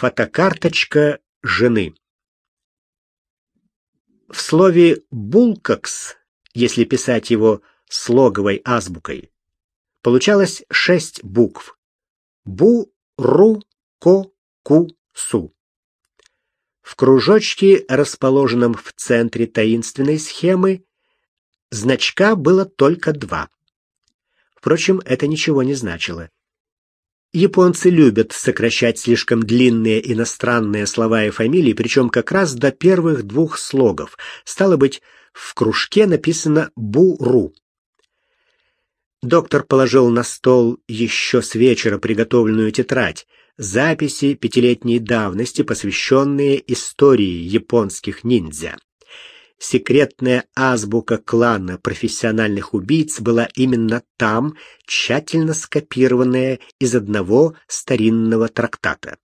Фотокарточка жены. В слове «булкакс», если писать его слоговой азбукой, получалось шесть букв. Бу, ру, ко, ку, су. В кружочке, расположенном в центре таинственной схемы, значка было только два. Впрочем, это ничего не значило. Японцы любят сокращать слишком длинные иностранные слова и фамилии, причем как раз до первых двух слогов. Стало быть, в кружке написано «Буру». Доктор положил на стол еще с вечера приготовленную тетрадь, записи пятилетней давности, посвященные истории японских ниндзя секретная азбука клана профессиональных убийц была именно там, тщательно скопированная из одного старинного трактата.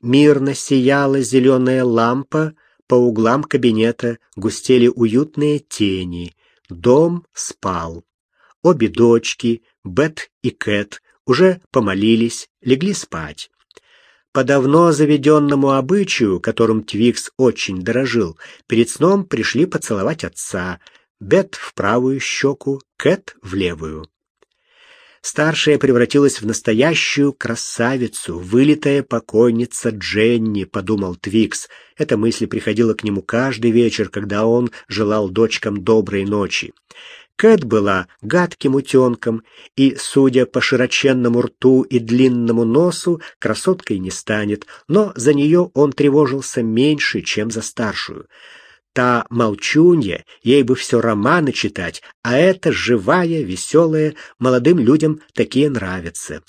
Мирно сияла зеленая лампа, по углам кабинета густели уютные тени. Дом спал. Обе дочки, Бет и Кэт, уже помолились, легли спать. По давно заведенному обычаю, которым Твикс очень дорожил, перед сном пришли поцеловать отца, Бет в правую щеку, Кэт в левую. Старшая превратилась в настоящую красавицу, вылитая покойница Дженни, подумал Твикс. Эта мысль приходила к нему каждый вечер, когда он желал дочкам доброй ночи. Кэт была гадким утенком, и, судя по широченному рту и длинному носу, красоткой не станет, но за нее он тревожился меньше, чем за старшую. Та молчунья, ей бы все романы читать, а эта живая, веселая, молодым людям такие нравятся.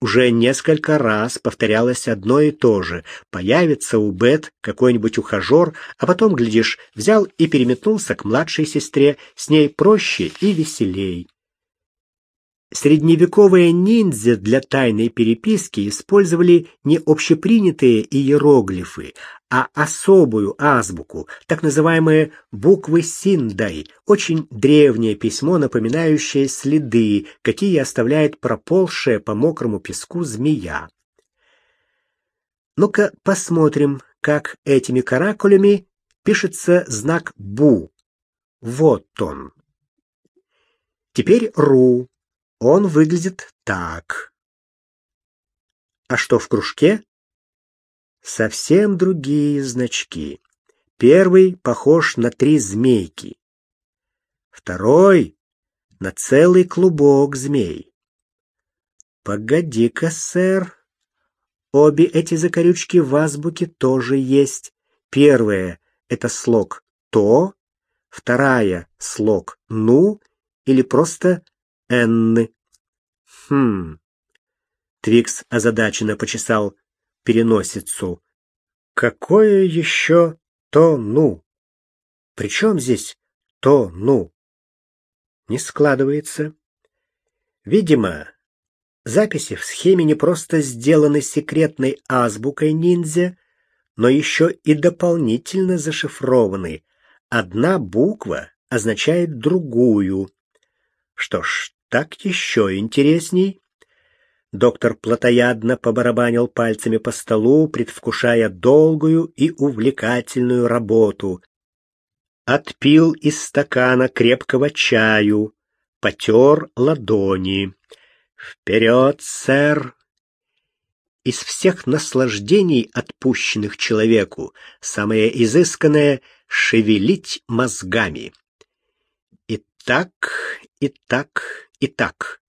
Уже несколько раз повторялось одно и то же. Появится у Бет какой-нибудь ухажер, а потом, глядишь, взял и переметнулся к младшей сестре, с ней проще и веселей. Средневековые ниндзя для тайной переписки использовали не общепринятые иероглифы, а особую азбуку, так называемые буквы синдай, очень древнее письмо, напоминающее следы, какие оставляет проползшая по мокрому песку змея. Ну-ка посмотрим, как этими каракулями пишется знак «бу». Вот он. Теперь «ру». Он выглядит так. А что в кружке? Совсем другие значки. Первый похож на три змейки. Второй — на целый клубок змей. Погоди-ка, сэр. Обе эти закорючки в азбуке тоже есть. Первая — это слог «то», вторая — слог «ну» или просто «энны». Хм. Твикс озадаченно почесал переносицу. Какое еще то ну? Причем здесь то ну? Не складывается. Видимо, записи в схеме не просто сделаны секретной азбукой ниндзя, но еще и дополнительно зашифрованы. Одна буква означает другую. Что ж, так еще интересней. Доктор плотоядно побарабанил пальцами по столу, предвкушая долгую и увлекательную работу. Отпил из стакана крепкого чаю, потер ладони. «Вперед, сэр!» Из всех наслаждений, отпущенных человеку, самое изысканное — шевелить мозгами. И так, и так, Итак,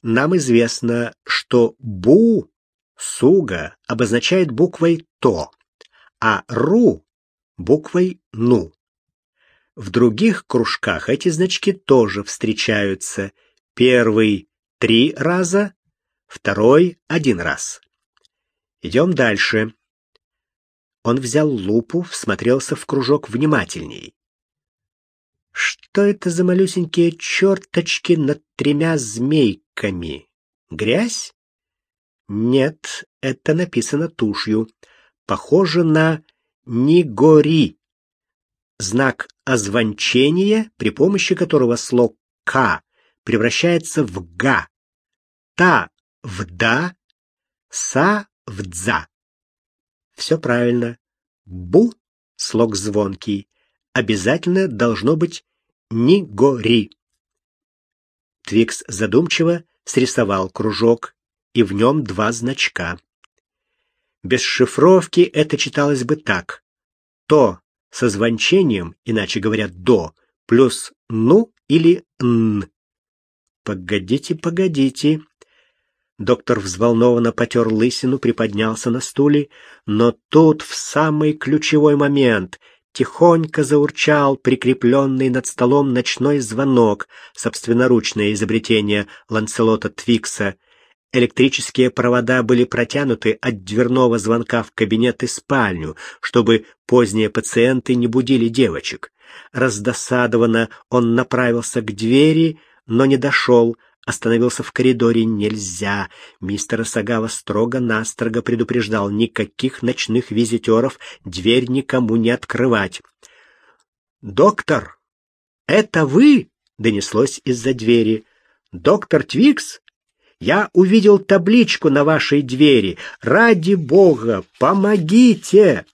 нам известно, что «бу» суга обозначает буквой «то», а «ру» — буквой «ну». В других кружках эти значки тоже встречаются. Первый — три раза, второй — один раз. Идем дальше. Он взял лупу, всмотрелся в кружок внимательней. Что это за малюсенькие черточки над тремя змейками? Грязь? Нет, это написано тушью. Похоже на «не гори». Знак озвончения, при помощи которого слог «к» превращается в «га». «Та» в «да», «са» в «дза». Все правильно. Бу — слог звонкий. Обязательно должно быть «не гори». Твикс задумчиво срисовал кружок, и в нем два значка. Без шифровки это читалось бы так. То со звончением, иначе говоря, до, плюс ну или н. Погодите, погодите. Доктор взволнованно потер лысину, приподнялся на стуле, но тут в самый ключевой момент тихонько заурчал прикрепленный над столом ночной звонок, собственноручное изобретение Ланселота Твикса. Электрические провода были протянуты от дверного звонка в кабинет и спальню, чтобы поздние пациенты не будили девочек. Раздосадованно он направился к двери, но не дошел, остановился в коридоре нельзя. Мистер Сагава строго-настрого предупреждал никаких ночных визитеров, дверь никому не открывать. «Доктор, это вы?» — донеслось из-за двери. «Доктор Твикс?» Я увидел табличку на вашей двери. Ради бога, помогите!»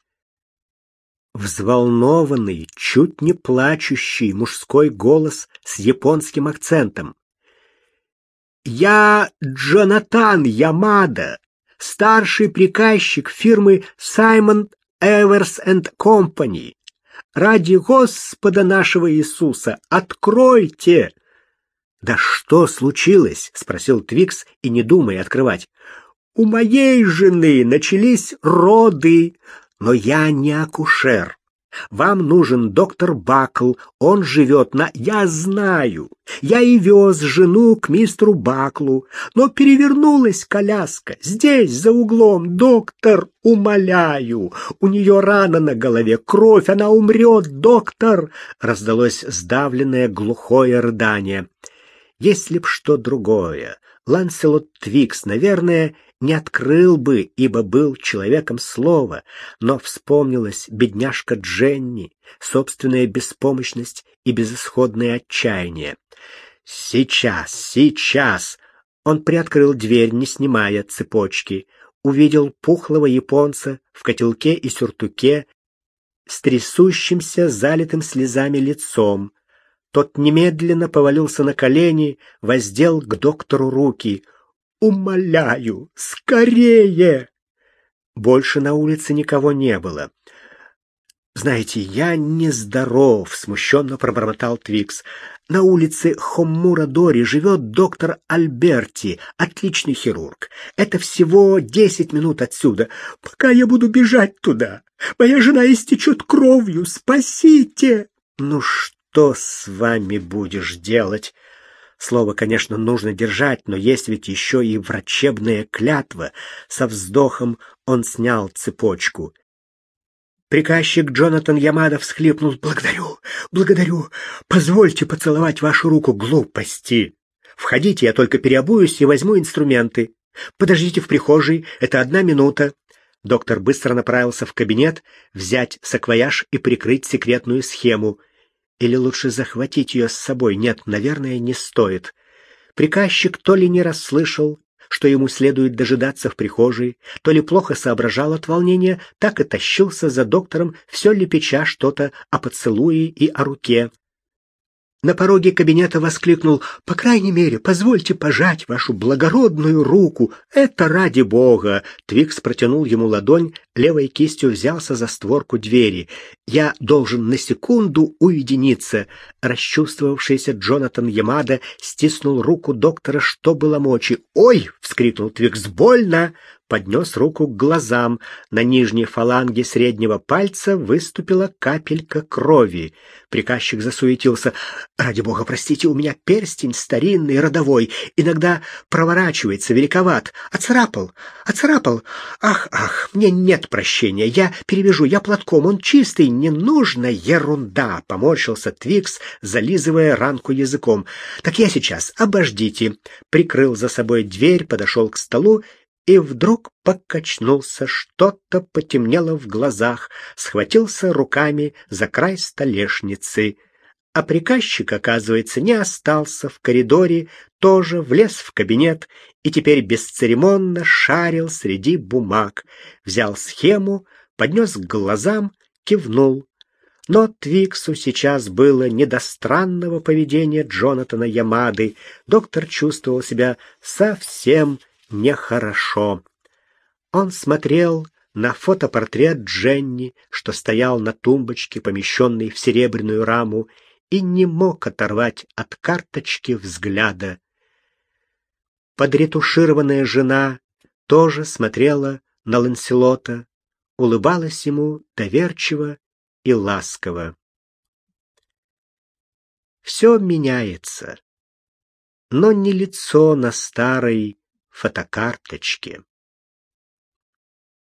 Взволнованный, чуть не плачущий мужской голос с японским акцентом. «Я Джонатан Ямада, старший приказчик фирмы Simon Evers and Company. Ради Господа нашего Иисуса, откройте!» «Да что случилось?» — спросил Твикс и не думая открывать. «У моей жены начались роды, но я не акушер. Вам нужен доктор Бакл, он живет на... Я знаю, я и вез жену к мистеру Баклу, но перевернулась коляска. Здесь, за углом, доктор, умоляю, у нее рана на голове, кровь, она умрет, доктор!» Раздалось сдавленное глухое рыдание. Если б что другое, Ланселот Твикс, наверное, не открыл бы, ибо был человеком слова, но вспомнилась бедняжка Дженни, собственная беспомощность и безысходное отчаяние. Сейчас, сейчас. Он приоткрыл дверь, не снимая цепочки, увидел пухлого японца в котелке и сюртуке с трясущимся, залитым слезами лицом. Тот немедленно повалился на колени, воздел к доктору руки. «Умоляю, скорее!» Больше на улице никого не было. «Знаете, я нездоров», — смущенно пробормотал Твикс. «На улице Хоммура-Дори живет доктор Альберти, отличный хирург. Это всего десять минут отсюда. Пока я буду бежать туда, моя жена истечет кровью. Спасите!» «Ну что?» с вами будешь делать? Слово, конечно, нужно держать, но есть ведь еще и врачебная клятва. Со вздохом он снял цепочку. Приказчик Джонатан Ямада всхлипнул. «Благодарю, благодарю. Позвольте поцеловать вашу руку, глупости. Входите, я только переобуюсь и возьму инструменты. Подождите в прихожей, это одна минута». Доктор быстро направился в кабинет, взять саквояж и прикрыть секретную схему — или лучше захватить ее с собой? Нет, наверное, не стоит. Приказчик то ли не расслышал, что ему следует дожидаться в прихожей, то ли плохо соображал от волнения, так и тащился за доктором, все лепеча что-то о поцелуе и о руке на пороге кабинета воскликнул «По крайней мере, позвольте пожать вашу благородную руку. Это ради бога!» Твикс протянул ему ладонь, левой кистью взялся за створку двери. «Я должен на секунду уединиться». Расчувствовавшийся Джонатан Ямада стиснул руку доктора, что было мочи. «Ой!» — вскрикнул Твикс. «Больно!» Поднес руку к глазам. На нижней фаланге среднего пальца выступила капелька крови. Приказчик засуетился. «Ради бога, простите, у меня перстень старинный, родовой. Иногда проворачивается, великоват. Оцарапал, оцарапал. Ах, ах, мне нет прощения. Я перевяжу, я платком, он чистый, не нужно ерунда!» Поморщился Твикс, зализывая ранку языком. «Так я сейчас, обождите!» Прикрыл за собой дверь, подошел к столу и вдруг покачнулся, что-то потемнело в глазах, схватился руками за край столешницы. А приказчик, оказывается, не остался в коридоре, тоже влез в кабинет и теперь бесцеремонно шарил среди бумаг, взял схему, поднес к глазам, кивнул. Но Твиксу сейчас было не до странного поведения Джонатана Ямады. Доктор чувствовал себя совсем нехорошо. Он смотрел на фотопортрет Дженни, что стоял на тумбочке, помещенной в серебряную раму, и не мог оторвать от карточки взгляда. Подретушированная жена тоже смотрела на Ланселота, улыбалась ему доверчиво и ласково. Все меняется, но не лицо на старой фотокарточке.